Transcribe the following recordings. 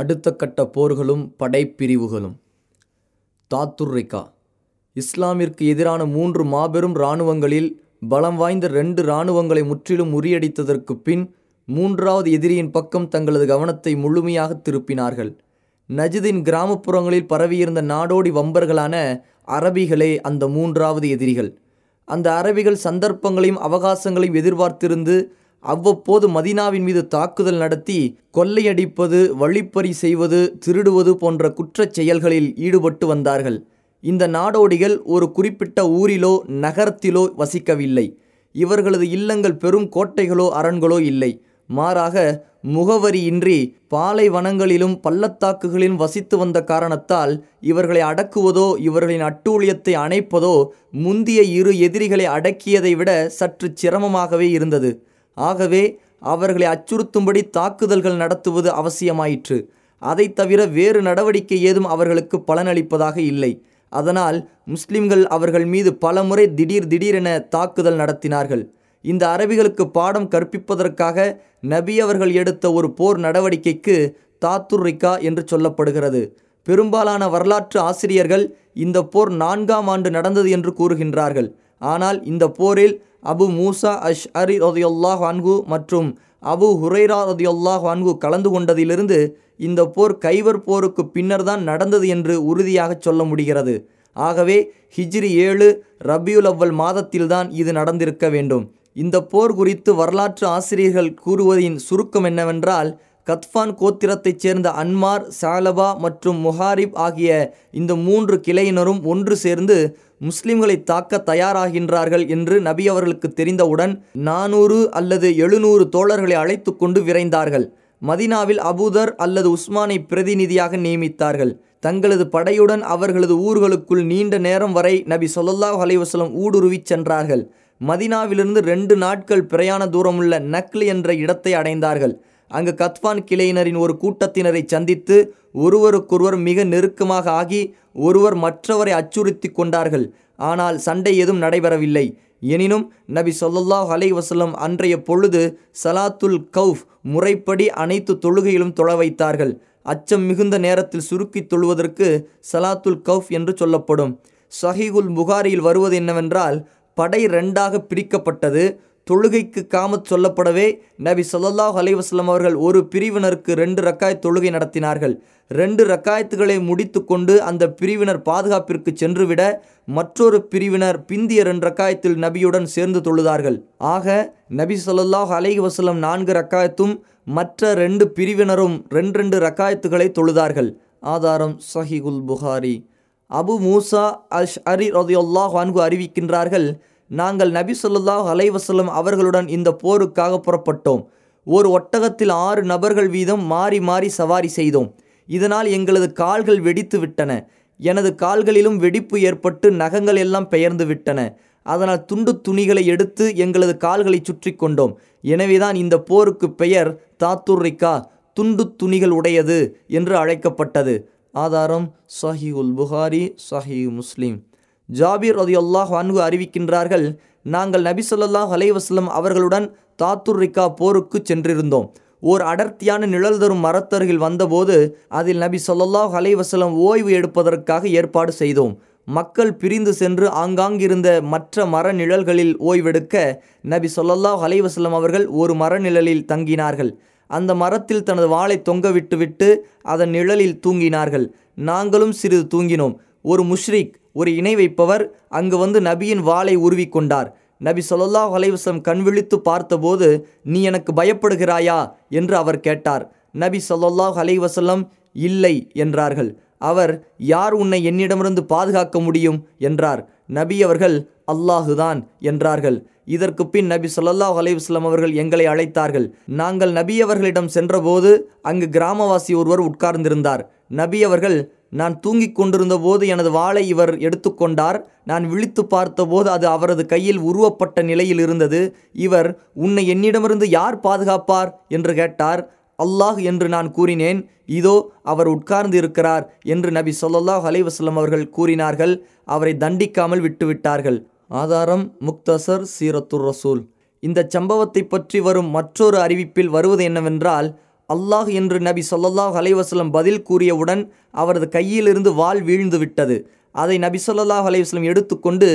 அடுத்த கட்ட போர்களும் படைப்பிரிவுகளும். தாத்துர்ரிகா. இஸ்லாமிற்கு எதிரான மூன்று மாபெரும் இராணுவங்களில் பலம் வாய்ந்த ரெண்டு இராணுவங்களை முற்றிலும் முறியடித்ததற்கு பின் மூன்றாவது எதிரியின் பக்கம் தங்களது கவனத்தை முழுமையாக திருப்பினார்கள். நஜிதின் கிராமப்புறங்களில் பரவியிருந்த நாடோடி வம்பர்களான அரபிகளே அந்த மூன்றாவது எதிரிகள். அந்த அரபிகள் சந்தர்ப்பங்களையும் அவகாசங்களையும் எதிர்பார்த்திருந்து அவ்வப்போது மதீனாவின் மீது தாக்குதல் நடத்தி கொள்ளையடிப்பது வழிப்பறி செய்வது திருடுவது போன்ற குற்றச் செயல்களில் ஈடுபட்டு வந்தார்கள். இந்த நாடோடிகள் ஒரு குறிப்பிட்ட ஊரிலோ நகரத்திலோ வசிக்கவில்லை. இவர்களது இல்லங்கள் பெரும் கோட்டைகளோ அரண்களோ இல்லை. மாறாக முகவரியின்றி பாலைவனங்களிலும் பள்ளத்தாக்குகளிலும் வசித்து வந்த காரணத்தால் இவர்களை அடக்குவதோ இவர்களின் அட்டூழியத்தை அணைப்பதோ முந்திய இரு எதிரிகளை அடக்கியதை விட சற்று சிரமமாகவே இருந்தது. ஆகவே அவர்களை அச்சுறுத்தும்படி தாக்குதல்கள் நடத்துவது அவசியமாயிற்று. அதை தவிர வேறு நடவடிக்கை ஏதும் அவர்களுக்கு பலனளிப்பதாக இல்லை. அதனால் முஸ்லிம்கள் அவர்கள் மீது பலமுறை திடீர் திடீரென தாக்குதல் நடத்தினார்கள். இந்த அரபிகளுக்கு பாடம் கற்பிப்பதற்காக நபி அவர்கள் எடுத்த ஒரு போர் நடவடிக்கைக்கு தாத்துர்ரிகா என்று சொல்லப்படுகிறது. பெரும்பாலான வரலாற்று ஆசிரியர்கள் இந்த போர் நான்காம் ஆண்டு நடந்தது என்று கூறுகின்றார்கள். ஆனால் இந்த போரில் அபு மூசா அஷ் அரி ரதியுல்லாஹ் அன்கு மற்றும் அபு ஹுரைரா ரதியுல்லாஹ் அன்கு கலந்து கொண்டதிலிருந்து இந்த போர் கைவர் போருக்கு பின்னர் தான் நடந்தது என்று உறுதியாக சொல்ல முடிகிறது. ஆகவே ஹிஜ்ரி ஏழு ரபியுல் அவ்வல் மாதத்தில்தான் இது நடந்திருக்க வேண்டும். இந்த போர் குறித்து வரலாற்று ஆசிரியர்கள் கூறுவதின் சுருக்கம் என்னவென்றால் கத்ஃபான் கோத்திரத்தைச் சேர்ந்த அன்மார் சாலபா மற்றும் முஹாரிப் ஆகிய இந்த மூன்று கிளையினரும் ஒன்று சேர்ந்து முஸ்லிம்களை தாக்க தயாராகின்றார்கள் என்று நபி அவர்களுக்கு தெரிந்தவுடன் நானூறு அல்லது எழுநூறு தோழர்களை அழைத்து கொண்டு விரைந்தார்கள். மதினாவில் அபூதர் அல்லது உஸ்மானை பிரதிநிதியாக நியமித்தார்கள். தங்களது படையுடன் அவர்களது ஊர்களுக்குள் நீண்ட நேரம் வரை நபி சொல்லாஹ் அலைவாஸ்லம் ஊடுருவிச் சென்றார்கள். மதினாவிலிருந்து ரெண்டு நாட்கள் பிரயாண தூரமுள்ள நக்லி என்ற இடத்தை அடைந்தார்கள். அங்கு கத்வான் கிளையினரின் ஒரு கூட்டத்தினரை சந்தித்து ஒருவருக்கொருவர் மிக நெருக்கமாக ஆகி ஒருவர் மற்றவரை அச்சுறுத்தி கொண்டார்கள். ஆனால் சண்டை எதுவும் நடைபெறவில்லை. எனினும் நபி சொல்லாஹ் அலை அன்றைய பொழுது சலாத்துல் கவுஃப் முறைப்படி அனைத்து தொழுகையிலும் தொழ வைத்தார்கள். அச்சம் மிகுந்த நேரத்தில் சுருக்கி தொழுவதற்கு சலாத்துல் கவுஃப் என்று சொல்லப்படும். சஹீகுல் புகாரியில் வருவது என்னவென்றால் படை ரெண்டாக பிரிக்கப்பட்டது. தொழுகைக்கு காமத் சொல்லப்படவே நபி சொல்லாஹ் அலைவாஸ்லம் அவர்கள் ஒரு பிரிவினருக்கு ரெண்டு ரக்காய் தொழுகை நடத்தினார்கள். ரெண்டு ரக்காயத்துகளை முடித்து கொண்டு அந்த பிரிவினர் பாதுகாப்பிற்கு சென்றுவிட மற்றொரு பிரிவினர் பிந்திய ரெண்டு ரக்காயத்தில் நபியுடன் சேர்ந்து தொழுதார்கள். ஆக நபி சொல்லாஹ் அலைஹி வசலம் நான்கு ரக்காயத்தும் மற்ற ரெண்டு பிரிவினரும் ரெண்டு ரெண்டு ரக்காயத்துகளை தொழுதார்கள். ஆதாரம் சஹிகுல் புகாரி. அபு மூசா அஷ் அரி ரதியுல்லாஹ் வான்கு அறிவிக்கின்றார்கள் நாங்கள் நபி சொல்லாஹ் அலைவசல்லம் அவர்களுடன் இந்த போருக்காக புறப்பட்டோம். ஒரு ஒட்டகத்தில் ஆறு நபர்கள் வீதம் மாறி மாறி சவாரி செய்தோம். இதனால் எங்களது கால்கள் வெடித்து விட்டன. எனது கால்களிலும் வெடிப்பு ஏற்பட்டு நகங்கள் எல்லாம் பெயர்ந்து விட்டன. அதனால் துண்டு துணிகளை எடுத்து எங்களது கால்களை சுற்றி கொண்டோம். எனவேதான் இந்த போருக்கு பெயர் தாத்துர்ரிக்கா துண்டு துணிகள் உடையது என்று அழைக்கப்பட்டது. ஆதாரம் சஹி உல் புகாரி சஹி முஸ்லீம். ஜாபீர் ரதியுல்லாஹ் அன்பு அறிவிக்கின்றார்கள் நாங்கள் நபி சொல்லாஹ் அலைவாஸ்லம் அவர்களுடன் தாத்துர் ரிக்கா போருக்கு சென்றிருந்தோம். ஓர் அடர்த்தியான நிழல் தரும் மரத்தருகில் வந்தபோது அதில் நபி சொல்லாஹ் அலைவாஸ்லம் ஓய்வு எடுப்பதற்காக ஏற்பாடு செய்தோம். மக்கள் பிரிந்து சென்று ஆங்காங்கிருந்த மற்ற மர நிழல்களில் ஓய்வெடுக்க நபி சொல்லாஹ் அலைவாஸ்லம் அவர்கள் ஒரு மர நிழலில் தங்கினார்கள். அந்த மரத்தில் தனது வாளை தொங்க விட்டுவிட்டு அதன் நிழலில் தூங்கினார்கள். நாங்களும் சிறிது தூங்கினோம். ஒரு முஷ்ரிக் ஒரு இணை வைப்பவர் அங்கு வந்து நபியின் வாளை உருவி கொண்டார் நபி சொல்லாஹ் அலைவசம் கண் விழித்து பார்த்தபோது நீ எனக்கு பயப்படுகிறாயா? என்று அவர் கேட்டார். நபி சொல்லாஹ் அலைவசல்லம் இல்லை என்றார்கள். அவர் யார் உன்னை என்னிடமிருந்து பாதுகாக்க முடியும்? என்றார். நபி அவர்கள் அல்லாஹுதான் என்றார்கள். இதற்கு பின் நபி சொல்லாஹ் அலைவாஸ்லம் அவர்கள் எங்களை அழைத்தார்கள். நாங்கள் நபி அவர்களிடம் சென்றபோது அங்கு கிராமவாசி ஒருவர் உட்கார்ந்திருந்தார். நபி அவர்கள் நான் தூங்கிக் கொண்டிருந்த போது எனது வாளை இவர் எடுத்துக்கொண்டார் நான் விழித்து பார்த்தபோது அது அவரது கையில் உருவப்பட்ட நிலையில் இருந்தது. இவர் உன்னை என்னிடமிருந்து யார் பாதுகாப்பார்? என்று கேட்டார். அல்லாஹ் என்று நான் கூறினேன். இதோ அவர் உட்கார்ந்து இருக்கிறார் என்று நபி சொல்லாஹ் அலைவாஸ்லம் அவர்கள் கூறினார்கள். அவரை தண்டிக்காமல் விட்டுவிட்டார்கள். ஆதாரம் முக்தசர் சீரத்துர் ரசூல். இந்த சம்பவத்தை பற்றி வரும் மற்றொரு அறிவிப்பில் வருவது என்னவென்றால் அல்லாஹ் என்று நபி சொல்லல்லாஹ் அலைவாஸ்லம் பதில் கூறியவுடன் அவரது கையிலிருந்து வாள் வீழ்ந்து விட்டது. அதை நபி ஸல்லல்லாஹு அலைவாஸ்லம் எடுத்துக்கொண்டு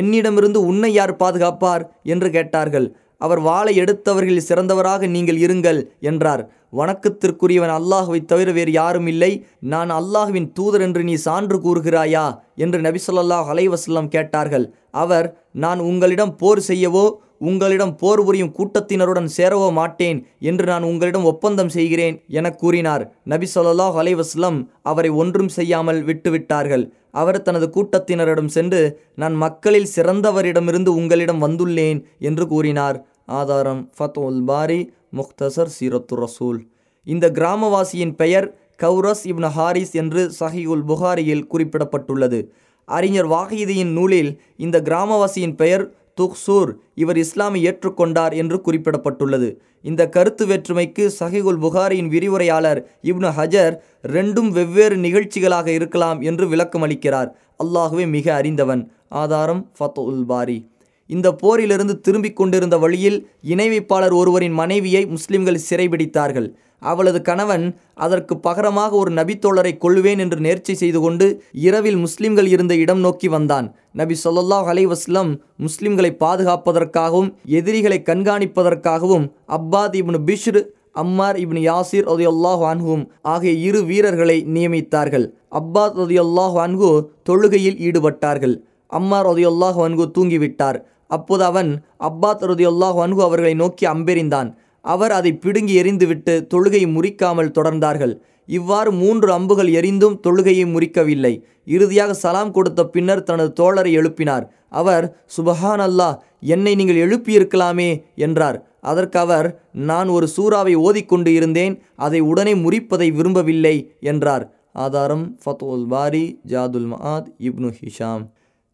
என்னிடமிருந்து உன்னை யார் பாதுகாப்பார்? என்று கேட்டார்கள். அவர் வாளை எடுத்தவர்களில் சிறந்தவராக நீங்கள் இருங்கள் என்றார். வணக்கத்திற்குரியவன் அல்லாஹுவை தவிர வேறு யாரும் இல்லை. நான் அல்லாஹுவின் தூதர் என்று நீ சான்று கூறுகிறாயா? என்று நபி சொல்லாஹ் அலைவாஸ்லம் கேட்டார்கள். அவர் நான் உங்களிடம் போர் செய்யவோ உங்களிடம் போர் புரியும் கூட்டத்தினருடன் சேரவோ மாட்டேன் என்று நான் உங்களிடம் ஒப்பந்தம் செய்கிறேன் என கூறினார். நபி சொல்லாஹ் அலைவாஸ்லம் அவரை ஒன்றும் செய்யாமல் விட்டுவிட்டார்கள். அவர் தனது கூட்டத்தினரிடம் சென்று நான் மக்களில் சிறந்தவரிடமிருந்து உங்களிடம் வந்துள்ளேன் என்று கூறினார். ஆதாரம் ஃபத்துல் பாரி முக்தசர் சீரத்து ரசூல். இந்த கிராமவாசியின் பெயர் கௌரஸ் இப்னு ஹாரிஸ் என்று சஹியுல் புகாரியில் குறிப்பிடப்பட்டுள்ளது. அறிஞர் வாஹீதியின் நூலில் இந்த கிராமவாசியின் பெயர் துக்சூர் இவர் இஸ்லாமை ஏற்றுக்கொண்டார் என்று குறிப்பிடப்பட்டுள்ளது. இந்த கருத்து வேற்றுமைக்கு சஹிகுல் புகாரியின் விரிவுரையாளர் இப்னு ஹஜர் ரெண்டும் வெவ்வேறு நிகழ்ச்சிகளாக இருக்கலாம் என்று விளக்கமளிக்கிறார். அல்லாஹுவே மிக அறிந்தவன். ஆதாரம் ஃபத்துல் பாரி. இந்த போரிலிருந்து திரும்பிக் கொண்டிருந்த வழியில் இணை வைப்பாளர் ஒருவரின் மனைவியை முஸ்லிம்கள் சிறைபிடித்தார்கள். அவளது கணவன் அதற்கு பகரமாக ஒரு நபித்தோழரை கொள்வேன் என்று நேர்ச்சி செய்து கொண்டு இரவில் முஸ்லிம்கள் இருந்த இடம் நோக்கி வந்தான். நபி சொல்லாஹ் அலைவாஸ்லம் முஸ்லிம்களை பாதுகாப்பதற்காகவும் எதிரிகளை கண்காணிப்பதற்காகவும் அப்பாத் இப்னு பிஷ்ரு அம்மார் இப்னு யாசிர் ஒதையொல்லாஹ் வான்ஹூம் ஆகிய இரு வீரர்களை நியமித்தார்கள். அப்பாத் ஒதையொல்லாஹ் வான்ஹூ தொழுகையில் ஈடுபட்டார்கள். அம்மார் ஒதையொல்லாஹ் வான்ஹூ தூங்கிவிட்டார். அப்போது அவன் அப்பாத் ரதியல்லாஹு அன்ஹு அவர்களை நோக்கி அம்பெறிந்தான் அவர் அதை பிடுங்கி எறிந்துவிட்டு தொழுகையை முறிக்காமல் தொடர்ந்தார்கள். இவ்வாறு மூன்று அம்புகள் எரிந்தும் தொழுகையை முறிக்கவில்லை. இறுதியாக சலாம் கொடுத்த பின்னர் தனது தோழரை எழுப்பினார். அவர் சுபஹான் அல்லாஹ் என்னை நீங்கள் எழுப்பியிருக்கலாமே என்றார். அதற்கு அவர் நான் ஒரு சூறாவை ஓதிக்கொண்டு இருந்தேன். அதை உடனே முறிப்பதை விரும்பவில்லை என்றார். ஆதாரம் ஃபத்துல் பாரி ஜாதுல் மஹாத் இப்னு ஹிஷாம்.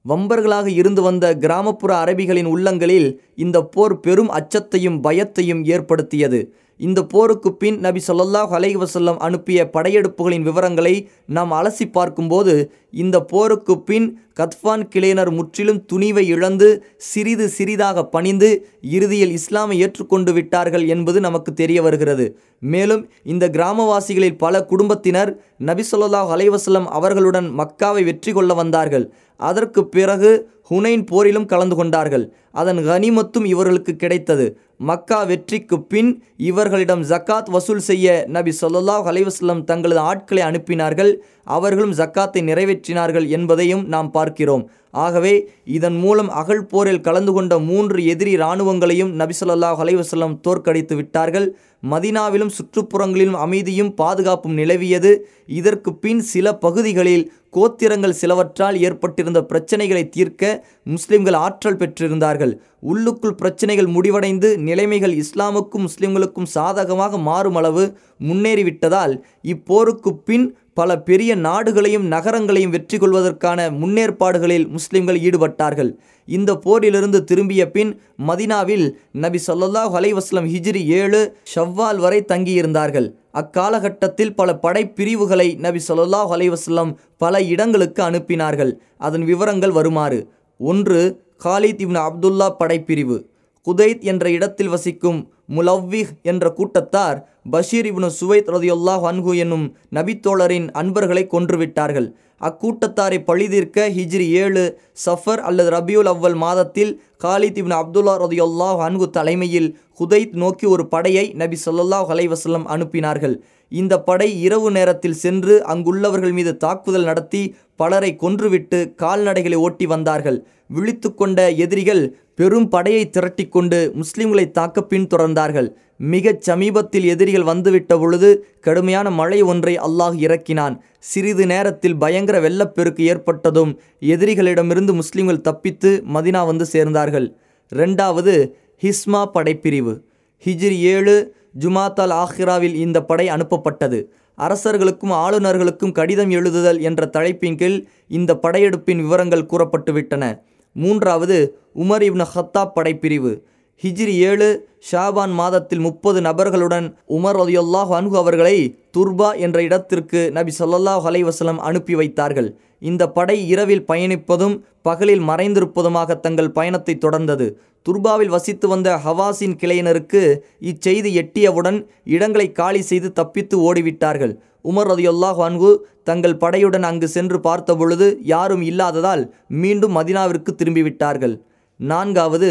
வம்பர்களாக இருந்து வந்த கிராமப்புற அரபிகளின் உள்ளங்களில் இந்த போர் பெரும் அச்சத்தையும் பயத்தையும் ஏற்படுத்தியது. இந்த போருக்கு பின் நபி ஸல்லல்லாஹு அலை வசல்லம் அனுப்பிய படையெடுப்புகளின் விவரங்களை நாம் அலசி பார்க்கும்போது இந்த போருக்கு பின் கத்ஃபான் கிளையினர் முற்றிலும் துணிவை இழந்து சிறிது சிறிதாக பணிந்து இறுதியில் இஸ்லாமை ஏற்றுக்கொண்டு விட்டார்கள் என்பது நமக்கு தெரிய வருகிறது. மேலும் இந்த கிராமவாசிகளில் பல குடும்பத்தினர் நபி ஸல்லல்லாஹு அலைவசல்லம் அவர்களுடன் மக்காவை வெற்றி கொள்ள வந்தார்கள். அதற்கு பிறகு ஹுனைன் போரிலும் கலந்து கொண்டார்கள். அதன் கனிமத்தும் இவர்களுக்கு கிடைத்தது. மக்கா வெற்றிக்கு பின் இவர்களிடம் ஜக்காத் வசூல் செய்ய நபி சொல்லாஹ் அலைவாஸ்லம் தங்களது ஆட்களை அனுப்பினார்கள். அவர்களும் ஜக்காத்தை நிறைவேற்றினார்கள் என்பதையும் நாம் பார்க்கிறோம். ஆகவே இதன் மூலம் அகழ் போரில் கலந்து கொண்ட மூன்று எதிரி இராணுவங்களையும் நபிசல்லாஹ் அலைவசல்லம் தோற்கடித்து விட்டார்கள். மதினாவிலும் சுற்றுப்புறங்களிலும் அமைதியும் பாதுகாப்பும் நிலவியது. இதற்கு பின் சில பகுதிகளில் கோத்திரங்கள் சிலவற்றால் ஏற்பட்டிருந்த பிரச்சனைகளை தீர்க்க முஸ்லிம்கள் ஆற்றல் பெற்றிருந்தார்கள். உள்ளுக்குள் பிரச்சனைகள் முடிவடைந்து நிலைமைகள் இஸ்லாமுக்கும் முஸ்லிம்களுக்கும் சாதகமாக மாறும் அளவு முன்னேறிவிட்டதால் இப்போருக்கு பின் பல பெரிய நாடுகளையும் நகரங்களையும் வெற்றி கொள்வதற்கான முன்னேற்பாடுகளில் முஸ்லிம்கள் ஈடுபட்டார்கள். இந்த போரிலிருந்து திரும்பிய பின் மதினாவில் நபி ஸல்லல்லாஹு அலைவாஸ்லம் ஹிஜ்ரி ஏழு ஷவ்வால் வரை தங்கியிருந்தார்கள். அக்காலகட்டத்தில் பல படைப்பிரிவுகளை நபி ஸல்லல்லாஹு அலைவாஸ்லம் பல இடங்களுக்கு அனுப்பினார்கள். அதன் விவரங்கள் வருமாறு. ஒன்று காலித் இப்னு அப்துல்லா படைப்பிரிவு. குதைத் என்ற இடத்தில் வசிக்கும் முலவ்விஹ் என்ற கூட்டத்தார் பஷீர் இப்னு சுவைத் ரதியுல்லாஹ் அன்ஹு என்னும் நபித்தோழரின் அன்பர்களை கொன்றுவிட்டார்கள். அக்கூட்டத்தாரை பழிதீர்க்க ஹிஜ்ரி ஏழு சஃபர் அல்லது ரபியுல் அவ்வல் மாதத்தில் காலித் இப்னு அப்துல்லா ரதியுல்லாஹ் அன்கு தலைமையில் ஹுதைத் நோக்கி ஒரு படையை நபி சொல்லாஹ் அலைவசல்லம் அனுப்பினார்கள். இந்த படை இரவு நேரத்தில் சென்று அங்குள்ளவர்கள் மீது தாக்குதல் நடத்தி பலரை கொன்றுவிட்டு கால்நடைகளை ஓட்டி வந்தார்கள். விழித்து கொண்ட எதிரிகள் பெரும் படையை திரட்டிக்கொண்டு முஸ்லிம்களை தாக்க பின்தொடர்ந்தார்கள். மிகச் சமீபத்தில் எதிரிகள் வந்துவிட்ட பொழுது கடுமையான மழை ஒன்றை அல்லாஹ் இறக்கினான். சிறிது நேரத்தில் பயங்கர வெள்ளப்பெருக்கு ஏற்பட்டதும் எதிரிகளிடமிருந்து முஸ்லிம்கள் தப்பித்து மதினா வந்து சேர்ந்தார்கள். ரெண்டாவது ஹிஸ்மா படைப்பிரிவு. ஹிஜ்ரி ஏழு ஜுமாத்தல் ஆஹிராவில் இந்த படை அனுப்பப்பட்டது. அரசர்களுக்கும் ஆளுநர்களுக்கும் கடிதம் எழுதுதல் என்ற தலைப்பின் கீழ் இந்த படையெடுப்பின் விவரங்கள் கூறப்பட்டுவிட்டன. மூன்றாவது உமர் இப்னு ஹத்தாப் படைப்பிரிவு. ஹிஜ்ரி ஏழு ஷாபான் மாதத்தில் முப்பது நபர்களுடன் உமர் ரதியுல்லாஹ் அன்ஹு அவர்களை துர்பா என்ற இடத்திற்கு நபி சொல்லாஹ் அலைஹி அனுப்பி வைத்தார்கள். இந்த படை இரவில் பயணிப்பதும் பகலில் மறைந்திருப்பதுமாக தங்கள் பயணத்தை தொடர்ந்தது. துர்பாவில் வசித்து வந்த ஹவாஸின் கிளையினருக்கு இச்செய்தி எட்டியவுடன் இடங்களை காலி செய்து தப்பித்து ஓடிவிட்டார்கள். உமர் ரதியுல்லாஹ் அன்ஹு தங்கள் படையுடன் அங்கு சென்று பார்த்தபொழுது யாரும் இல்லாததால் மீண்டும் மதினாவிற்கு திரும்பிவிட்டார்கள். நான்காவது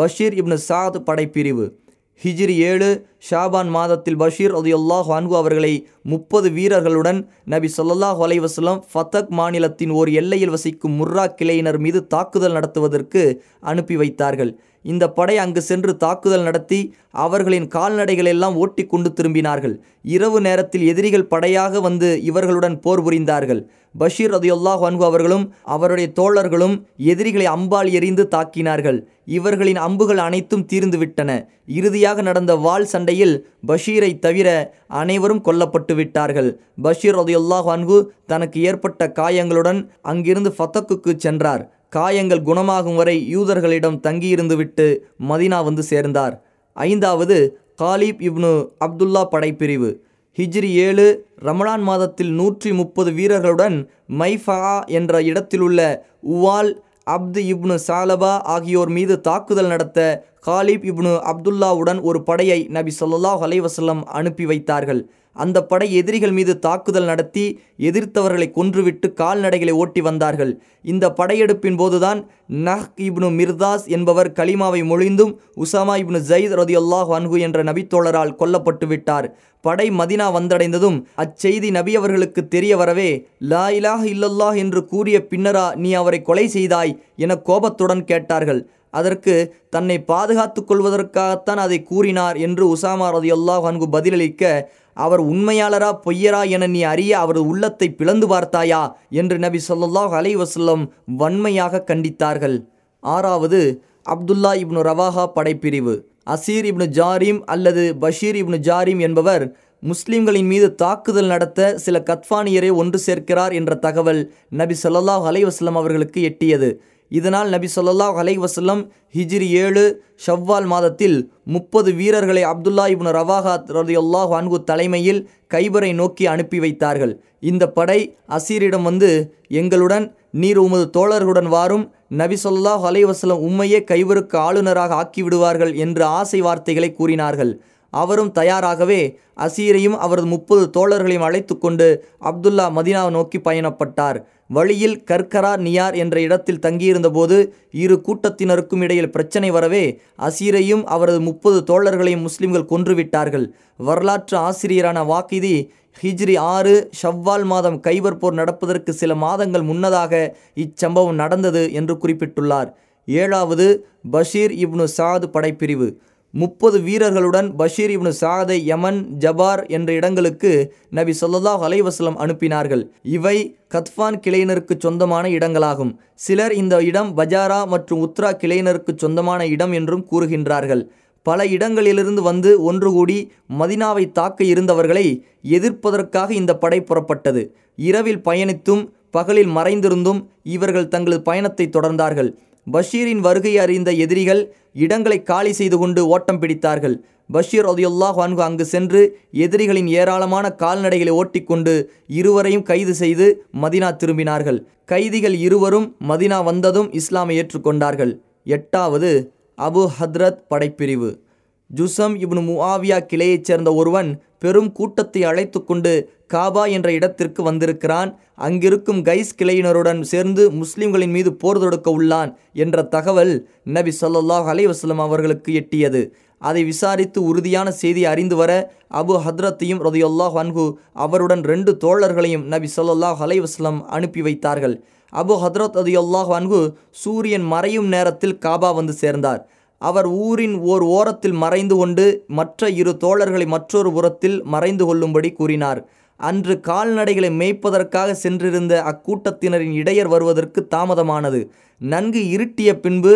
பஷீர் இப்னு சாத் படைப்பிரிவு. ஹிஜ்ரி ஏழு ஷாபான் மாதத்தில் பஷீர் ரதியுல்லாஹ் அன்ஹு அவர்களை முப்பது வீரர்களுடன் நபி சொல்லாஹ் அலைஹி வஸல்லம் ஃபதக் மாநிலத்தின் ஓர் எல்லையில் வசிக்கும் முர்ரா கிளையினர் மீது தாக்குதல் நடத்துவதற்கு அனுப்பி வைத்தார்கள். இந்த படை அங்கு சென்று தாக்குதல் நடத்தி அவர்களின் கால்நடைகள் எல்லாம் ஓட்டி கொண்டு திரும்பினார்கள். இரவு நேரத்தில் எதிரிகள் படையாக வந்து இவர்களுடன் போர் புரிந்தார்கள். பஷீர் ரதியுல்லா ஹன்கு அவர்களும் அவருடைய தோழர்களும் எதிரிகளை அம்பால் எறிந்து தாக்கினார்கள். இவர்களின் அம்புகள் அனைத்தும் தீர்ந்துவிட்டன. இறுதியாக நடந்த வாள் சண்டையில் பஷீரை தவிர அனைவரும் கொல்லப்பட்டு விட்டார்கள். பஷீர் ரதியுல்லா ஹன்கு தனக்கு ஏற்பட்ட காயங்களுடன் அங்கிருந்து ஃபத்தக்குக்கு சென்றார். காயங்கள் குணமாகும் வரை யூதர்களிடம் தங்கியிருந்துவிட்டு மதினா வந்து சேர்ந்தார். ஐந்தாவது காலிப் இப்னு அப்துல்லா படைப்பிரிவு. ஹிஜ்ரி ஏழு ரமலான் மாதத்தில் நூற்றி முப்பது வீரர்களுடன் மைஃபா என்ற இடத்திலுள்ள உவால் அப்து இப்னு சாலபா ஆகியோர் மீது தாக்குதல் நடத்த காலிப் இப்னு அப்துல்லாவுடன் ஒரு படையை நபி சொல்லாஹ் அலைவசல்லம் அனுப்பி வைத்தார்கள். அந்த படை எதிரிகள் மீது தாக்குதல் நடத்தி எதிர்த்தவர்களை கொன்றுவிட்டு கால்நடைகளை ஓட்டி வந்தார்கள். இந்த படையெடுப்பின் போதுதான் நஹ் இப்னு மிர்தாஸ் என்பவர் கலிமாவை மொழிந்தும் உசாமா இப்னு ஜயித் ரதியுல்லாஹ் அன்ஹு என்ற நபித்தோழரால் கொல்லப்பட்டு விட்டார். படை மதினா வந்தடைந்ததும் அச்செய்தி நபி அவர்களுக்கு தெரிய வரவே லா இலாஹ் இல்லல்லாஹ் என்று கூறிய பின்னரா நீ அவரை கொலை செய்தாய் என கோபத்துடன் கேட்டார்கள். அதற்கு தன்னை பாதுகாத்துக் கொள்வதற்காகத்தான் அதை கூறினார் என்று உசாமா ரதியுல்லாஹ் அன்கு பதிலளிக்க அவர் உண்மையாளரா பொய்யரா என நீ அறிய அவரது உள்ளத்தை பிளந்து பார்த்தாயா? என்று நபி சொல்லாஹ் அலை வசல்லம் வன்மையாக கண்டித்தார்கள். ஆறாவது அப்துல்லா இப்னு ரவாஹா படைப்பிரிவு. அசீர் இப்னு ஜாரிம் அல்லது பஷீர் இப்னு ஜாரிம் என்பவர் முஸ்லிம்களின் மீது தாக்குதல் நடத்த சில கத்பானியரை ஒன்று சேர்க்கிறார் என்ற தகவல் நபி சொல்லாஹ் அலைவாஸ்லம் அவர்களுக்கு எட்டியது. இதனால் நபி சொல்லாஹ் அலைஹி ஹிஜ்ரி ஏழு ஷவ்வால் மாதத்தில் முப்பது வீரர்களை அப்துல்லா இப்னு ரவாஹா ரதியுல்லாஹ் அன்கு தலைமையில் கைபரை நோக்கி அனுப்பி வைத்தார்கள். இந்த படை அசீரிடம் வந்து எங்களுடன் நீர் உமது தோழர்களுடன் வாரும் நபி சொல்லாஹ் அலைஹி வஸல்லம் உம்மையே கைவருக்கு ஆளுநராக ஆக்கி விடுவார்கள் என்று ஆசை வார்த்தைகளை கூறினார்கள். அவரும் தயாராகவே அசீரையும் அவரது முப்பது தோழர்களையும் அழைத்து கொண்டு அப்துல்லா மதினா நோக்கி பயணப்பட்டார். வழியில் கர்கரா நியார் என்ற இடத்தில் தங்கியிருந்தபோது இரு கூட்டத்தினருக்கும் இடையில் பிரச்சனை வரவே அசீரையும் அவரது முப்பது தோழர்களையும் முஸ்லிம்கள் கொன்றுவிட்டார்கள். வரலாற்று ஆசிரியரான வாக்கிதி ஹிஜ்ரி ஆறு ஷவ்வால் மாதம் கைபர் போர் நடப்பதற்கு சில மாதங்கள் முன்னதாக இச்சம்பவம் நடந்தது என்று குறிப்பிட்டுள்ளார். ஏழாவது பஷீர் இப்னு சாது படைப்பிரிவு. முப்பது வீரர்களுடன் பஷீர் இப்னு சாதை யமன் ஜபார் என்ற இடங்களுக்கு நபி ஸல்லல்லாஹு அலைஹி அனுப்பினார்கள். இவை கத்ஃபான் கிளையினருக்கு சொந்தமான இடங்களாகும். சிலர் இந்த இடம் பஜாரா மற்றும் உத்ரா கிளையினருக்கு சொந்தமான இடம் என்றும் கூறுகின்றார்கள். பல இடங்களிலிருந்து வந்து ஒன்று கூடி மதினாவை தாக்க இருந்தவர்களை எதிர்ப்பதற்காக இந்த படை புறப்பட்டது. இரவில் பயணித்தும் பகலில் மறைந்திருந்தும் இவர்கள் தங்களது பயணத்தை தொடர்ந்தார்கள். பஷீரின் வருகை அறிந்த எதிரிகள் இடங்களை காலி செய்து கொண்டு ஓட்டம் பிடித்தார்கள். பஷீர் ரதியுல்லாஹ் அன்கு அங்கு சென்று எதிரிகளின் ஏராளமான கால்நடைகளை ஓட்டிக்கொண்டு இருவரையும் கைது செய்து மதினா திரும்பினார்கள். கைதிகள் இருவரும் மதினா வந்ததும் இஸ்லாமை ஏற்றுக்கொண்டார்கள். எட்டாவது அபு ஹத்ரத் படைப்பிரிவு. ஜுசம் இப்னு முஆவியா கிளையைச் சேர்ந்த ஒருவன் பெரும் கூட்டத்தை அழைத்து கொண்டு காபா என்ற இடத்திற்கு வந்திருக்கிறான். அங்கிருக்கும் கைஸ் கிளையினருடன் சேர்ந்து முஸ்லிம்களின் மீது போர் தொடுக்க உள்ளான் என்ற தகவல் நபி சொல்லாஹ் அலைவாஸ்லம் அவர்களுக்கு எட்டியது. அதை விசாரித்து உறுதியான செய்தி அறிந்து வர அபு ஹத்ரத்தையும் ரதையொல்லாஹ் அன்ஹு அவருடன் ரெண்டு தோழர்களையும் நபி சொல்லாஹ் அலைவாஸ்லம் அனுப்பி வைத்தார்கள். அபு ஹத்ரத் ரதையொல்லாஹ் அன்ஹு சூரியன் மறையும் நேரத்தில் காபா வந்து சேர்ந்தார். அவர் ஊரின் ஓர் ஓரத்தில் மறைந்து கொண்டு மற்ற இரு தோழர்களை மற்றொரு புறத்தில் மறைந்து கொள்ளும்படி கூறினார். அன்று கால்நடைகளை மேய்ப்பதற்காக சென்றிருந்த அக்கூட்டத்தினரின் இடையர் வருவதற்கு தாமதமானது. நன்கு இருட்டிய பின்பு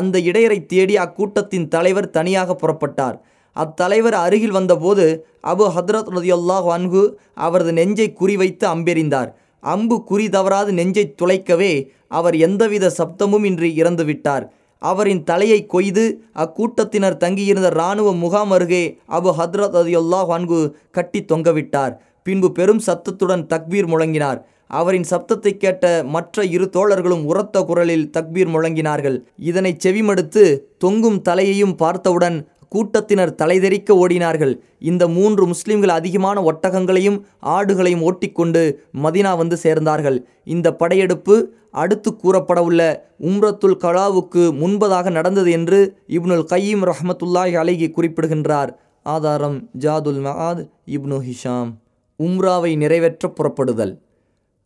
அந்த இடையரை தேடி அக்கூட்டத்தின் தலைவர் தனியாக புறப்பட்டார். அத்தலைவர் அருகில் வந்தபோது அபு ஹத்ரத் ரதியுல்லாஹ் அன்கு அவரது நெஞ்சை குறிவைத்து அம்பெறிந்தார் அம்பு குறி தவறாது நெஞ்சை துளைக்கவே அவர் எந்தவித சப்தமும் இன்றி இறந்துவிட்டார். அவரின் தலையை கொய்து அக்கூட்டத்தினர் தங்கியிருந்த இராணுவ முகாம் அருகே அபு ஹத்ரத் அதியுல்லா அன்கு கட்டி தொங்கவிட்டார். பின்பு பெரும் சத்தத்துடன் தக்பீர் முழங்கினார். அவரின் சப்தத்தை கேட்ட மற்ற இரு தோழர்களும் உரத்த குரலில் தக்பீர் முழங்கினார்கள். இதனை செவிமடுத்து தொங்கும் தலையையும் பார்த்தவுடன் கூட்டத்தினர் தலைதெறிக்க ஓடினார்கள். இந்த மூன்று முஸ்லிம்கள் அதிகமான ஒட்டகங்களையும் ஆடுகளையும் ஓட்டிக்கொண்டு மதினா வந்து சேர்ந்தார்கள். இந்த படையெடுப்பு அடுத்து கூறப்படவுள்ள உம்ரத்துல் கலாவுக்கு முன்பதாக நடந்தது என்று இப்னுல் கையீம் ரஹமத்துல்லாஹி அலைகி குறிப்பிடுகின்றார். ஆதாரம் ஜாதுல் மஹாத் இப்னு ஹிஷாம். உம்ராவை நிறைவேற்ற புறப்படுதல்.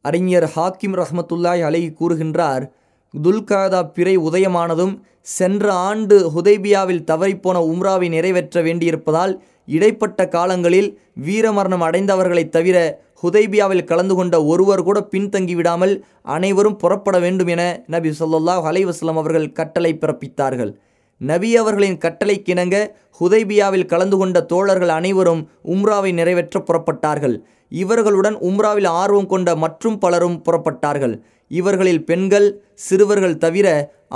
அறிஞர் ஹாக்கிம் ரஹமத்துல்லாய் அலைகி கூறுகின்றார் துல்காதா பிறை உதயமானதும் சென்ற ஆண்டு ஹுதைபியாவில் தவறிப்போன உம்ராவை நிறைவேற்ற வேண்டியிருப்பதால் இடைப்பட்ட காலங்களில் வீரமரணம் அடைந்தவர்களைத் தவிர ஹுதைபியாவில் கலந்து கொண்ட ஒருவர் கூட பின்தங்கிவிடாமல் அனைவரும் புறப்பட வேண்டும் என நபி சொல்லாஹ் அலைவாஸ்லாம் அவர்கள் கட்டளை பிறப்பித்தார்கள். நபி அவர்களின் கட்டளைக்கிணங்க ஹுதைபியாவில் கலந்து கொண்ட தோழர்கள் அனைவரும் உம்ராவை நிறைவேற்ற புறப்பட்டார்கள். இவர்களுடன் உம்ராவில் ஆர்வம் கொண்ட மற்றும் பலரும் புறப்பட்டார்கள். இவர்களில் பெண்கள் சிறுவர்கள் தவிர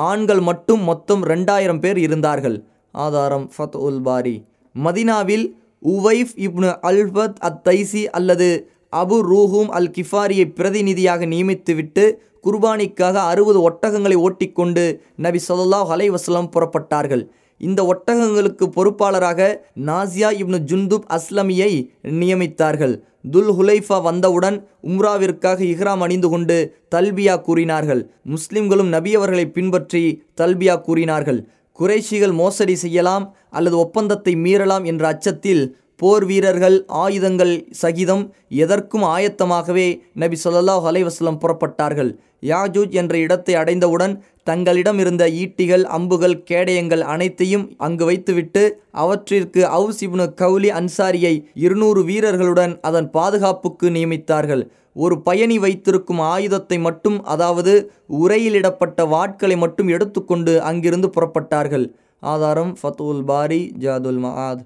ஆண்கள் மட்டும் மொத்தம் ரெண்டாயிரம் பேர் இருந்தார்கள். ஆதாரம் ஃபத் உல் பாரி. மதினாவில் உவைஃப் இப்னு அல்பத் அத் தைசி அல்லது அபு ரூஹூம் அல் கிஃபாரியை பிரதிநிதியாக நியமித்துவிட்டு குர்பானிக்காக அறுபது ஒட்டகங்களை ஓட்டிக்கொண்டு நபி சொல்லாஹ் வசலம் புறப்பட்டார்கள். இந்த ஒட்டகங்களுக்கு பொறுப்பாளராக நாசியா இப்னு ஜுந்துப் அஸ்லமியை நியமித்தார்கள். துல் ஹுலைஃபா வந்தவுடன் உம்ராவிற்காக இஹ்ராம் அணிந்து கொண்டு தல்பியா கூறினார்கள். முஸ்லிம்களும் நபியவர்களை பின்பற்றி தல்பியா கூறினார்கள். குறைஷிகள் மோசடி செய்யலாம் அல்லது ஒப்பந்தத்தை மீறலாம் என்ற அச்சத்தில் போர் வீரர்கள் ஆயுதங்கள் சகிதம் எதற்கும் ஆயத்தமாகவே நபி சொல்லாஹ் அலைவாஸ்லம் புறப்பட்டார்கள். யாஜூஜ் என்ற இடத்தை அடைந்தவுடன் தங்களிடம் இருந்த ஈட்டிகள் அம்புகள் கேடயங்கள் அனைத்தையும் அங்கு வைத்துவிட்டு அவற்றிற்கு அவுஸ் இப்னு கவுலி அன்சாரியை இருநூறு வீரர்களுடன் அதன் பாதுகாப்புக்கு நியமித்தார்கள். ஒரு பயணி வைத்திருக்கும் ஆயுதத்தை மட்டும் அதாவது உரையிலிடப்பட்ட வாட்களை மட்டும் எடுத்துக்கொண்டு அங்கிருந்து புறப்பட்டார்கள். ஆதாரம் ஃபத்துல் பாரி ஜாதுல் மஹாத்.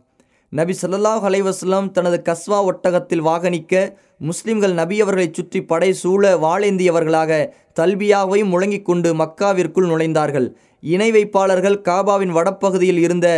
நபி ஸல்லல்லாஹு அலைவாஸ்லாம் தனது கஸ்வா ஒட்டகத்தில் வாகனிக்க முஸ்லிம்கள் நபி அவர்களை சுற்றி படை சூழ வாழேந்தியவர்களாக தல்பியாவையும் முழங்கிக் கொண்டு மக்காவிற்குள் நுழைந்தார்கள். இணை வைப்பாளர்கள் காபாவின் வடப்பகுதியில் இருந்த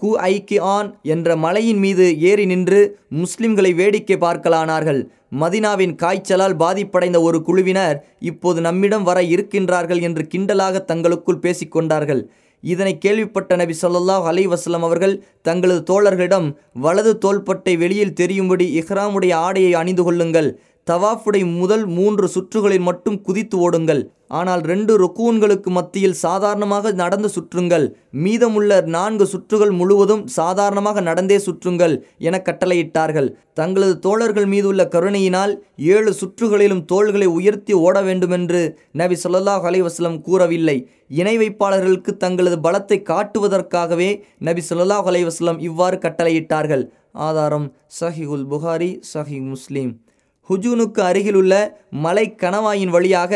கு ஐக்கி ஆன் என்ற மலையின் மீது ஏறி நின்று முஸ்லிம்களை வேடிக்கை பார்க்கலானார்கள். மதினாவின் காய்ச்சலால் பாதிப்படைந்த ஒரு குழுவினர் இப்போது நம்மிடம் வர இருக்கின்றார்கள் என்று கிண்டலாக தங்களுக்குள் பேசிக்கொண்டார்கள் இதனை கேள்விப்பட்ட நபி சொல்லாஹ் அலை வசலம் அவர்கள் தங்களது தோழர்களிடம் வலது தோள்பட்டை வெளியில் தெரியும்படி இஹ்ராமுடைய ஆடையை அணிந்து கொள்ளுங்கள். தவாஃபுடை முதல் மூன்று சுற்றுகளில் மட்டும் குதித்து ஓடுங்கள். ஆனால் ரெண்டு ருக்கூன்களுக்கு மத்தியில் சாதாரணமாக நடந்து சுற்றுங்கள். மீதமுள்ள நான்கு சுற்றுகள் முழுவதும் சாதாரணமாக நடந்தே சுற்றுங்கள் என கட்டளையிட்டார்கள். தங்களது தோழர்கள் மீதுள்ள கருணையினால் ஏழு சுற்றுகளிலும் தோள்களை உயர்த்தி ஓட வேண்டுமென்று நபி சொல்லாஹ் அலைவாஸ்லம் கூறவில்லை. இணை வைப்பாளர்களுக்கு தங்களது பலத்தை காட்டுவதற்காகவே நபி சொல்லாஹ் அலைவாஸ்லம் இவ்வாறு கட்டளையிட்டார்கள். ஆதாரம் சஹிகுல் புகாரி சஹி முஸ்லீம். ஹுஜூனுக்கு அருகிலுள்ள மலை கணவாயின் வழியாக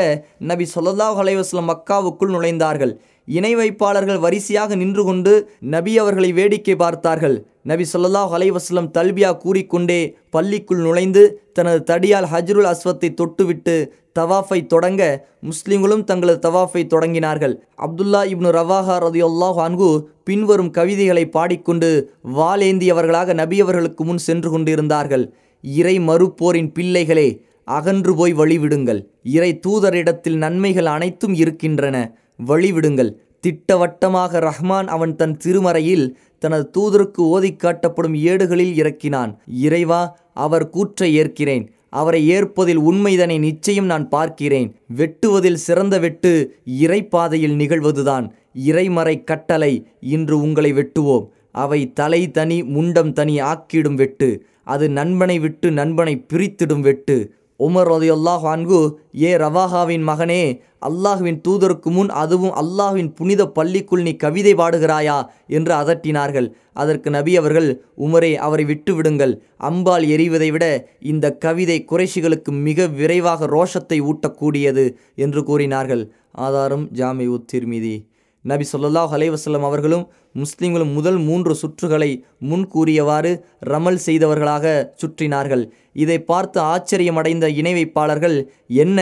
நபி ஸல்லல்லாஹு அலைவாஸ்லம் மக்காவுக்குள் நுழைந்தார்கள். இணை வைப்பாளர்கள் வரிசையாக நின்று கொண்டு நபி அவர்களை வேடிக்கை பார்த்தார்கள். நபி ஸல்லல்லாஹு அலைவாஸ்லம் தல்பியா கூறிக்கொண்டே பள்ளிக்குள் நுழைந்து தனது தடியால் ஹஜ்ருல் அஸ்வத்தை தொட்டுவிட்டு தவாஃபை தொடங்க முஸ்லிம்களும் தங்களது தவாஃபை தொடங்கினார்கள். அப்துல்லா இப்னு ரவாஹா ரதியுல்லாஹ் அன்கு பின்வரும் கவிதைகளை பாடிக்கொண்டு வாளேந்தியவர்களாக நபியவர்களுக்கு முன் சென்று கொண்டிருந்தார்கள். இறை மறுப்போரின் பிள்ளைகளே அகன்று போய் வழிவிடுங்கள். இறை தூதரிடத்தில் நன்மைகள் அனைத்தும் இருக்கின்றன. வழிவிடுங்கள். திட்டவட்டமாக ரஹ்மான் அவன் தன் திருமறையில் தனது தூதருக்கு ஓதி காட்டப்படும் ஏடுகளில் இறக்கினான். இறைவா அவர் கூற்றை ஏற்கிறேன். அவரை ஏற்பதில் உண்மைதனை நிச்சயம் நான் பார்க்கிறேன். வெட்டுவதில் சிறந்த வெட்டு இறைப்பாதையில் நிகழ்வதுதான். இறைமறை கட்டளை. இன்று உங்களை வெட்டுவோம். அவை தலை தனி முண்டம் தனி ஆக்கிடும் வெட்டு. அது நண்பனை விட்டு நண்பனை பிரித்திடும் வெட்டு. உமர் ரதையொல்லாஹ் அன்கு ஏ ரவாஹாவின் மகனே அல்லாஹுவின் தூதருக்கு முன் அதுவும் அல்லாஹுவின் புனித பள்ளிக்குள் நீ கவிதை பாடுகிறாயா? என்று அதட்டினார்கள். அதற்கு நபி அவர்கள் உமரே அவரை விட்டுவிடுங்கள் அம்பால் எறிவதை விட இந்த கவிதை குறைஷிகளுக்கு மிக விரைவாக ரோஷத்தை ஊட்டக்கூடியது என்று கூறினார்கள். ஆதாரம் ஜாமி உத்திர்மிதி நபி சொல்லல்லாஹ் அலைஹி அவர்களும் முஸ்லிம்கள் முதல் மூன்று சுற்றுகளை முன்கூறியவாறு ரமல் செய்தவர்களாக சுற்றினார்கள். இதை பார்த்து ஆச்சரியமடைந்த இணை வைப்பாளர்கள் என்ன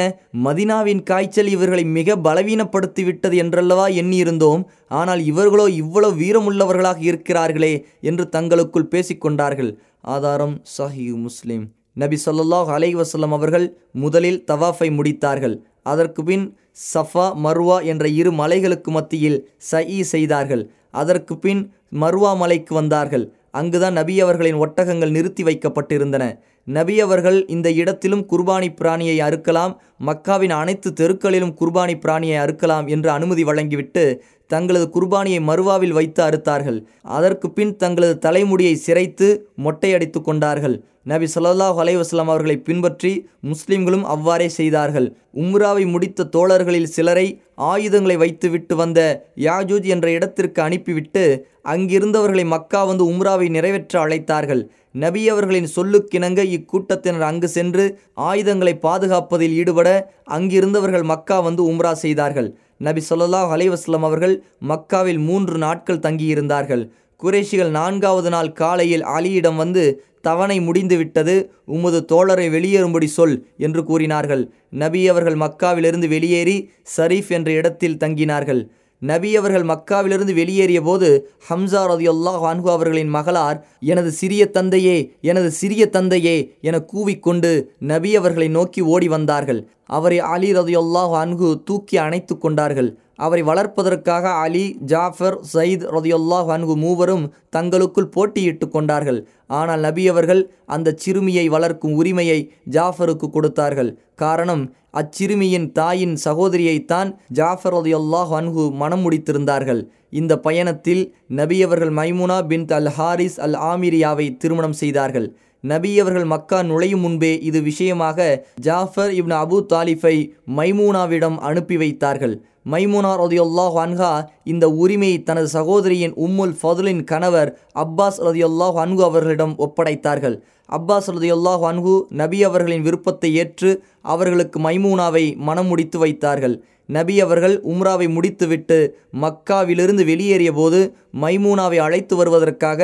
மதினாவின் காய்ச்சல் இவர்களை மிக பலவீனப்படுத்திவிட்டது என்றல்லவா எண்ணியிருந்தோம்? ஆனால் இவர்களோ இவ்வளவு வீரமுள்ளவர்களாக இருக்கிறார்களே என்று தங்களுக்குள் பேசிக்கொண்டார்கள். ஆதாரம் சஹி முஸ்லிம். நபி சொல்லாஹ் அலை வசல்லம் அவர்கள் முதலில் தவாஃபை முடித்தார்கள். அதற்கு பின் சஃபா மர்வா என்ற இரு மலைகளுக்கு மத்தியில் சஈ செய்தார்கள். அதற்கு பின் மர்வா மலைக்கு வந்தார்கள். அங்குதான் நபி அவர்களின் ஒட்டகங்கள் நிறுத்தி வைக்கப்பட்டிருந்தன. நபி அவர்கள் இந்த இடத்திலும் குர்பானி பிராணியை அறுக்கலாம் மக்காவின் அனைத்து தெருக்களிலும் குர்பானி பிராணியை அறுக்கலாம் என்று அனுமதி வழங்கிவிட்டு தங்களது குர்பானியை மறுவாவில் வைத்து அறுத்தார்கள். அதற்கு பின் தங்களது தலைமுடியை சிரைத்து மொட்டையடித்து கொண்டார்கள். நபி சொல்லாஹ் அலைவாஸ்லாம் அவர்களை பின்பற்றி முஸ்லிம்களும் அவ்வாறே செய்தார்கள். உம்ராவை முடித்த தோழர்களில் சிலரை ஆயுதங்களை வைத்துவிட்டு வந்த யாஜூஜ் என்ற இடத்திற்கு அனுப்பிவிட்டு அங்கிருந்தவர்களை மக்கா வந்து உம்ராவை நிறைவேற்ற அழைத்தார்கள். நபி அவர்களின் சொல்லுக்கிணங்க இக்கூட்டத்தினர் அங்கு சென்று ஆயுதங்களை பாதுகாப்பதில் ஈடுபட அங்கிருந்தவர்கள் மக்கா வந்து உம்ரா செய்தார்கள். நபி சொல்லாஹ் அலைஹி அவர்கள் மக்காவில் மூன்று நாட்கள் தங்கியிருந்தார்கள். குறைஷிகள் நான்காவது நாள் காலையில் அலியிடம் வந்து தவணை முடிந்துவிட்டது. உமது தோழரை வெளியேறும்படி சொல் என்று கூறினார்கள். நபி அவர்கள் மக்காவிலிருந்து வெளியேறி சரீஃப் என்ற இடத்தில் தங்கினார்கள். நபி அவர்கள் மக்காவிலிருந்து வெளியேறிய போது ஹம்சா ரதியுல்லாஹ் அன்ஹு அவர்களின் மகளார் எனது சிறிய தந்தையே எனது சிறிய தந்தையே என கூவிக்கொண்டு நபி அவர்களை நோக்கி ஓடி வந்தார்கள். அவரை அலி ரதியுல்லாஹ் அன்ஹு தூக்கி அணைத்து கொண்டார்கள். அவரை வளர்ப்பதற்காக அலி ஜாஃபர் சயீத் ரதியுல்லாஹ் அன்ஹு மூவரும் தங்களுக்குள் போட்டியிட்டு கொண்டார்கள். ஆனால் நபி அவர்கள் அந்த சிறுமியை வளர்க்கும் உரிமையை ஜாஃபருக்கு கொடுத்தார்கள். காரணம் அச்சிறுமியின் தாயின் சகோதரியைத்தான் ஜாஃபர் ரதியுல்லாஹ் அன்ஹு மனம் முடித்திருந்தார்கள். இந்த பயணத்தில் நபியவர்கள் மைமுனா பின் அல் ஹாரிஸ் அல் ஆமிரியாவை திருமணம் செய்தார்கள். நபியவர்கள் மக்கா நுழையும் முன்பே இது விஷயமாக ஜாஃபர் இப்னு அபு தாலிஃபை மைமூனாவிடம் அனுப்பி வைத்தார்கள். மைமுனா ரதியுல்லாஹ் அன்ஹா இந்த உரிமையை தனது சகோதரியின் உம்முல் ஃபதுலின் கணவர் அப்பாஸ் ரதியுல்லாஹ் அன்ஹு அவர்களிடம் ஒப்படைத்தார்கள். அப்பாஸ் ரதியுல்லாஹ் அன்ஹு நபி அவர்களின் விருப்பத்தை ஏற்று அவர்களுக்கு மைமூனாவை மனம் முடித்து வைத்தார்கள். நபி அவர்கள் உம்ராவை முடித்துவிட்டு மக்காவிலிருந்து வெளியேறிய போது மைமூனாவை அழைத்து வருவதற்காக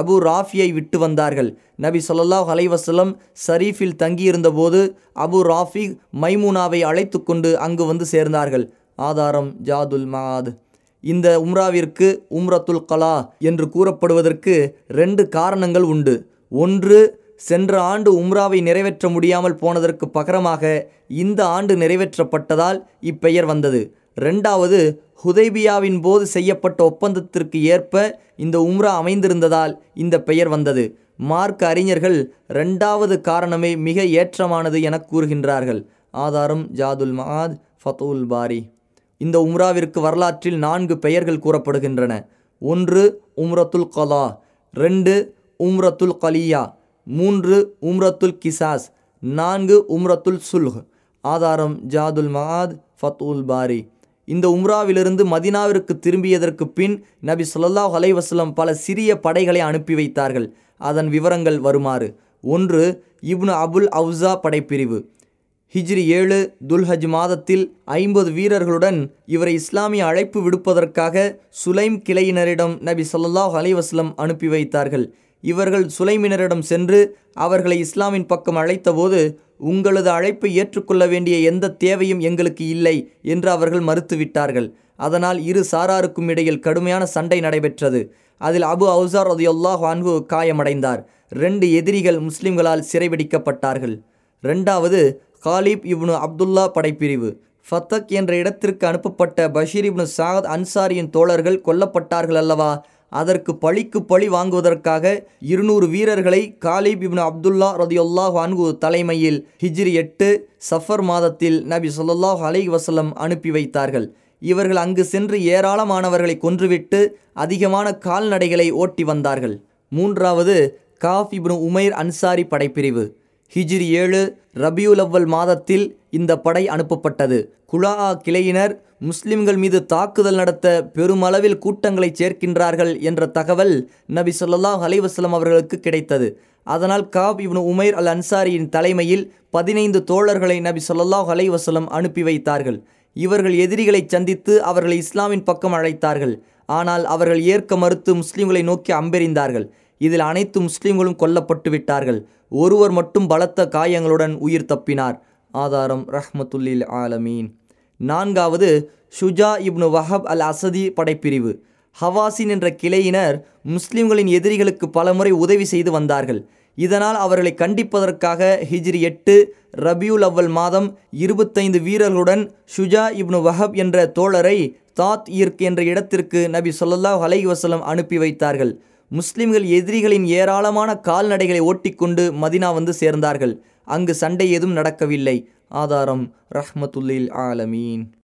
அபு ராஃபியை விட்டு வந்தார்கள். நபி சொல்லாஹ் அலைவசலம் சரீஃபில் ஷரீஃபில் தங்கியிருந்த போது அபு ராஃபி மைமூனாவை அழைத்து கொண்டு அங்கு வந்து சேர்ந்தார்கள். ஆதாரம் ஜாதுல் மாத் இந்த உம்ராவிற்கு உம்ரத்துல் கலா என்று கூறப்படுவதற்கு ரெண்டு காரணங்கள் உண்டு. ஒன்று சென்ற ஆண்டு உம்ராவை நிறைவேற்ற முடியாமல் போனதற்கு பகரமாக இந்த ஆண்டு நிறைவேற்றப்பட்டதால் இப்பெயர் வந்தது. ரெண்டாவது ஹுதைபியாவின் போது செய்யப்பட்ட ஒப்பந்தத்திற்கு ஏற்ப இந்த உம்ரா அமைந்திருந்ததால் இந்த பெயர் வந்தது. மார்க்க அறிஞர்கள் ரெண்டாவது காரணமே மிக ஏற்றமானது என கூறுகின்றார்கள். ஆதாரம் ஜாதுல் மஹாத் ஃபத்துல் பாரி. இந்த உம்ராவிற்கு வரலாற்றில் நான்கு பெயர்கள் கூறப்படுகின்றன. ஒன்று உம்ரத்துல் கலா. ரெண்டு உம்ரத்துல் கலியா. மூன்று உம்ரத்துல் கிசாஸ். நான்கு உம்ரத்துல் சுல்ஹ். ஆதாரம் ஜாதுல் மஹாத் ஃபத்துல் பாரி. இந்த உம்ராவிலிருந்து மதினாவிற்கு திரும்பியதற்கு பின் நபி சொல்லாஹ் அலைஹி பல சிறிய படைகளை அனுப்பி வைத்தார்கள். அதன் விவரங்கள் வருமாறு. ஒன்று இப்னு அபுல் அவுசா படைப்பிரிவு. ஹிஜ்ரி ஏழு துல்ஹஜ் மாதத்தில் ஐம்பது வீரர்களுடன் இவரை இஸ்லாமிய அழைப்பு விடுப்பதற்காக சுலைம் கிளையினரிடம் நபி சொல்லாஹ் அலைஹி அனுப்பி வைத்தார்கள். இவர்கள் சுலைமினரிடம் சென்று அவர்களை இஸ்லாமின் பக்கம் அழைத்தபோது உங்களது அழைப்பை ஏற்றுக்கொள்ள வேண்டிய எந்த தேவையும் எங்களுக்கு இல்லை என்று அவர்கள் மறுத்துவிட்டார்கள் அதனால் இரு சாராருக்கும் இடையில் கடுமையான சண்டை நடைபெற்றது. அதில் அபு அவுசார் ரதியுல்லாஹ் அன்ஹு காயமடைந்தார். ரெண்டு எதிரிகள் முஸ்லிம்களால் சிறைபிடிக்கப்பட்டார்கள். ரெண்டாவது காலிப் இப்னு அப்துல்லா படைப்பிரிவு. ஃபத்தக் என்ற இடத்திற்கு அனுப்பப்பட்ட பஷீர் இப்னு சாத் அன்சாரியின் தோழர்கள் கொல்லப்பட்டார்கள் அல்லவா? அதற்கு பழிக்கு பழி வாங்குவதற்காக இருநூறு வீரர்களை காலிப் இப்னு அப்துல்லா ரதியுல்லாஹ் அன்கு தலைமையில் ஹிஜ்ரி எட்டு சஃபர் மாதத்தில் நபி சொல்லாஹ் அலை வசலம் அனுப்பி வைத்தார்கள். இவர்கள் அங்கு சென்று ஏராளமானவர்களை கொன்றுவிட்டு அதிகமான கால்நடைகளை ஓட்டி வந்தார்கள். மூன்றாவது காஃப் இப்னு உமைர் அன்சாரி படைப்பிரிவு. ஹிஜ்ரி ஏழு ரபியுல் அவ்வல் மாதத்தில் இந்த படை அனுப்பப்பட்டது. குலா கிளையினர் முஸ்லிம்கள் மீது தாக்குதல் நடத்த பெருமளவில் கூட்டங்களை சேர்க்கின்றார்கள் என்ற தகவல் நபி சொல்லாஹ் அலைஹி அவர்களுக்கு கிடைத்தது. அதனால் காப் இப்னு உமைர் அல் அன்சாரியின் தலைமையில் பதினைந்து தோழர்களை நபி சொல்லாஹ் அலைஹி அனுப்பி வைத்தார்கள். இவர்கள் எதிரிகளை சந்தித்து அவர்களை இஸ்லாமின் பக்கம் அழைத்தார்கள். ஆனால் அவர்கள் ஏற்க மறுத்து முஸ்லிம்களை நோக்கி அம்பெறிந்தார்கள் இதில் அனைத்து முஸ்லிம்களும் கொல்லப்பட்டு விட்டார்கள். ஒருவர் மட்டும் பலத்த காயங்களுடன் உயிர் தப்பினார். ஆதாரம் ரஹ்மத்துல்லில் ஆலமீன். நான்காவது ஷுஜா இப்னு வஹப் அல் அசதி படைப்பிரிவு. ஹவாசின் என்ற கிளையினர் முஸ்லிம்களின் எதிரிகளுக்கு பலமுறை உதவி செய்து வந்தார்கள். இதனால் அவர்களை கண்டிப்பதற்காக ஹிஜ்ரி எட்டு ரபியுல் அவ்வல் மாதம் இருபத்தைந்து வீரர்களுடன் ஷுஜா இப்னு வஹப் என்ற தோழரை தாத் ஈர்க் என்ற இடத்திற்கு நபி சொல்லல்லா அலை வசலம் அனுப்பி வைத்தார்கள். முஸ்லிம்கள் எதிரிகளின் ஏராளமான கால்நடைகளை ஓட்டிக்கொண்டு மதினா வந்து சேர்ந்தார்கள். அங்கு சண்டை ஏதும் நடக்கவில்லை. ஆதாரம் ரஹ்மத்துல்லில் ஆலமீன்.